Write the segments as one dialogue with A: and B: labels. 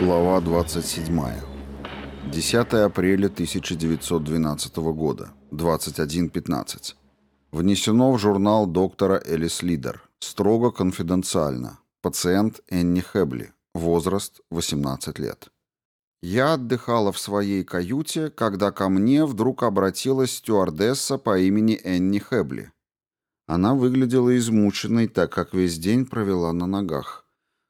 A: Глава 27. 10 апреля 1912 года, 21.15. Внесено в журнал доктора Элис Лидер. Строго конфиденциально. Пациент Энни Хэбли. Возраст 18 лет. Я отдыхала в своей каюте, когда ко мне вдруг обратилась стюардесса по имени Энни Хэбли, она выглядела измученной, так как весь день провела на ногах.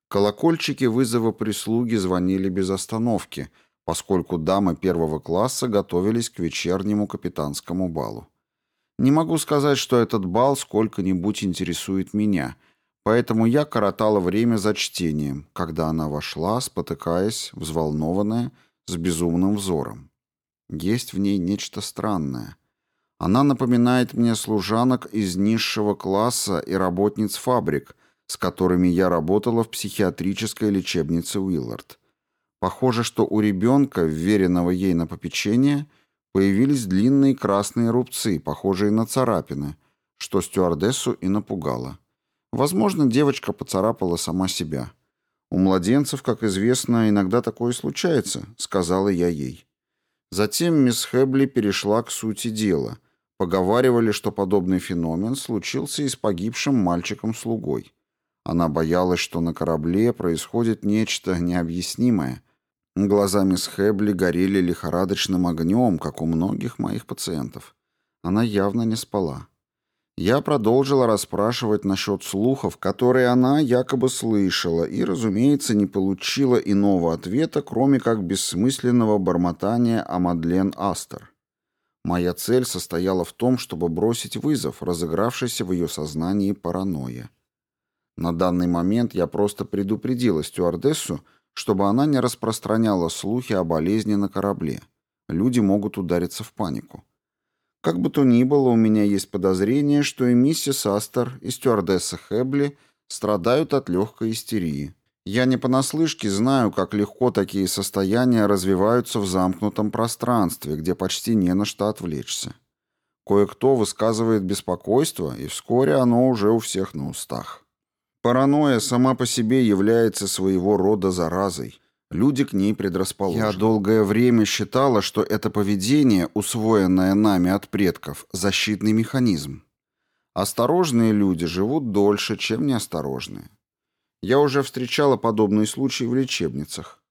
A: Колокольчики вызова прислуги звонили без остановки, поскольку дамы первого класса готовились к вечернему капитанскому балу. Не могу сказать, что этот бал сколько-нибудь интересует меня, поэтому я коротала время за чтением, когда она вошла, спотыкаясь, взволнованная, с безумным взором. Есть в ней нечто странное — она напоминает мне служанок из низшего класса и работниц фабрик, с которыми я работала в психиатрической лечебнице Уиллард. Похоже, что у ребенка, вверенного ей на попечение, появились длинные красные рубцы, похожие на царапины, что стюардессу и напугало. Возможно, девочка поцарапала сама себя. «У младенцев, как известно, иногда такое случается», — сказала я ей. Затем мисс Хэбли перешла к сути дела — Поговаривали, что подобный феномен случился и с погибшим мальчиком-слугой. Она боялась, что на корабле происходит нечто необъяснимое. Глазами с Хэбли горели лихорадочным огнем, как у многих моих пациентов. Она явно не спала. Я продолжила расспрашивать насчет слухов, которые она якобы слышала, и, разумеется, не получила иного ответа, кроме как бессмысленного бормотания о Мадлен Астер. Моя цель состояла в том, чтобы бросить вызов, разыгравшийся в ее сознании паранойя. На данный момент я просто предупредила стюардессу, чтобы она не распространяла слухи о болезни на корабле. Люди могут удариться в панику. Как бы то ни было, у меня есть подозрение, что и миссис Астер, и стюардесса Хэбли страдают от легкой истерии. Я не понаслышке знаю, как легко такие состояния развиваются в замкнутом пространстве, где почти не на что отвлечься. Кое-кто высказывает беспокойство, и вскоре оно уже у всех на устах. Паранойя сама по себе является своего рода заразой. Люди к ней предрасположены. Я долгое время считала, что это поведение, усвоенное нами от предков, защитный механизм. Осторожные люди живут дольше, чем неосторожные. Я уже встречала подобные случаи в лечебницах.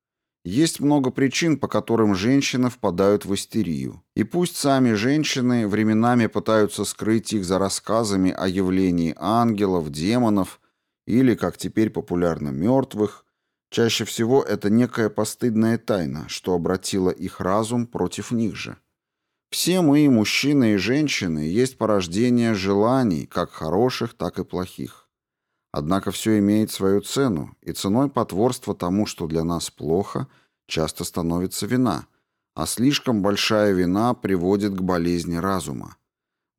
A: Есть много причин, по которым женщины впадают в истерию. И пусть сами женщины временами пытаются скрыть их за рассказами о явлении ангелов, демонов или, как теперь популярно, мертвых, чаще всего это некая постыдная тайна, что обратила их разум против них же. Все мы, мужчины и женщины, есть порождение желаний, как хороших, так и плохих. Однако все имеет свою цену, и ценой потворства тому, что для нас плохо, часто становится вина, а слишком большая вина приводит к болезни разума.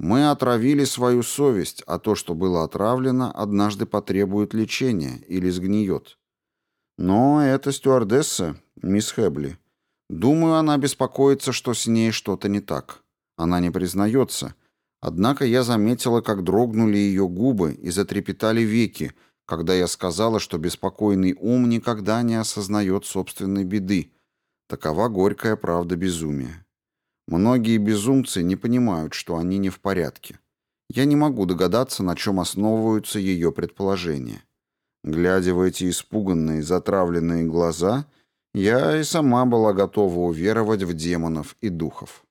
A: Мы отравили свою совесть, а то, что было отравлено, однажды потребует лечения или сгниет. Но это стюардесса, мисс Хэбли. Думаю, она беспокоится, что с ней что-то не так. Она не признается – Однако я заметила, как дрогнули ее губы и затрепетали веки, когда я сказала, что беспокойный ум никогда не осознает собственной беды. Такова горькая правда безумия. Многие безумцы не понимают, что они не в порядке. Я не могу догадаться, на чем основываются ее предположения. Глядя в эти испуганные, затравленные глаза, я и сама была готова уверовать в демонов и духов.